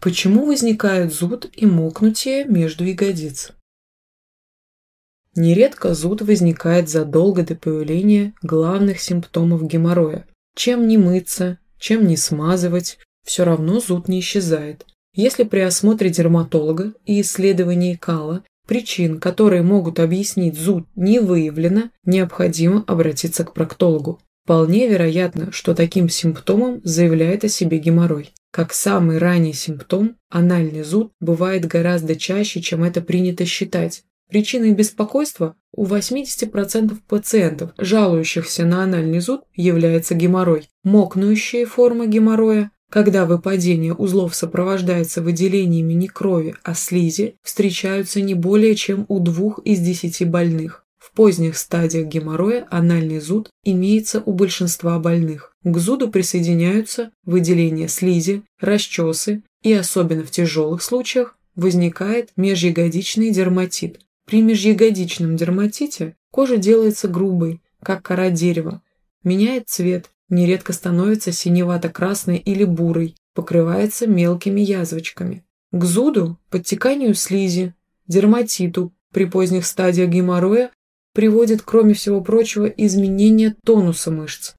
Почему возникает зуд и мокнутие между ягодиц? Нередко зуд возникает задолго до появления главных симптомов геморроя. Чем не мыться, чем не смазывать, все равно зуд не исчезает. Если при осмотре дерматолога и исследовании кала причин, которые могут объяснить зуд, не выявлено, необходимо обратиться к проктологу. Вполне вероятно, что таким симптомом заявляет о себе геморрой. Как самый ранний симптом, анальный зуд бывает гораздо чаще, чем это принято считать. Причиной беспокойства у 80% пациентов, жалующихся на анальный зуд, является геморрой. Мокнущие формы геморроя, когда выпадение узлов сопровождается выделениями не крови, а слизи, встречаются не более чем у двух из десяти больных. В поздних стадиях геморроя анальный зуд имеется у большинства больных. К зуду присоединяются выделение слизи, расчесы и, особенно в тяжелых случаях, возникает межягодичный дерматит, при межягодичном дерматите кожа делается грубой, как кора дерева, меняет цвет, нередко становится синевато-красной или бурой, покрывается мелкими язвочками. К зуду, подтеканию слизи, дерматиту при поздних стадиях геморроя приводит, кроме всего прочего, изменение тонуса мышц.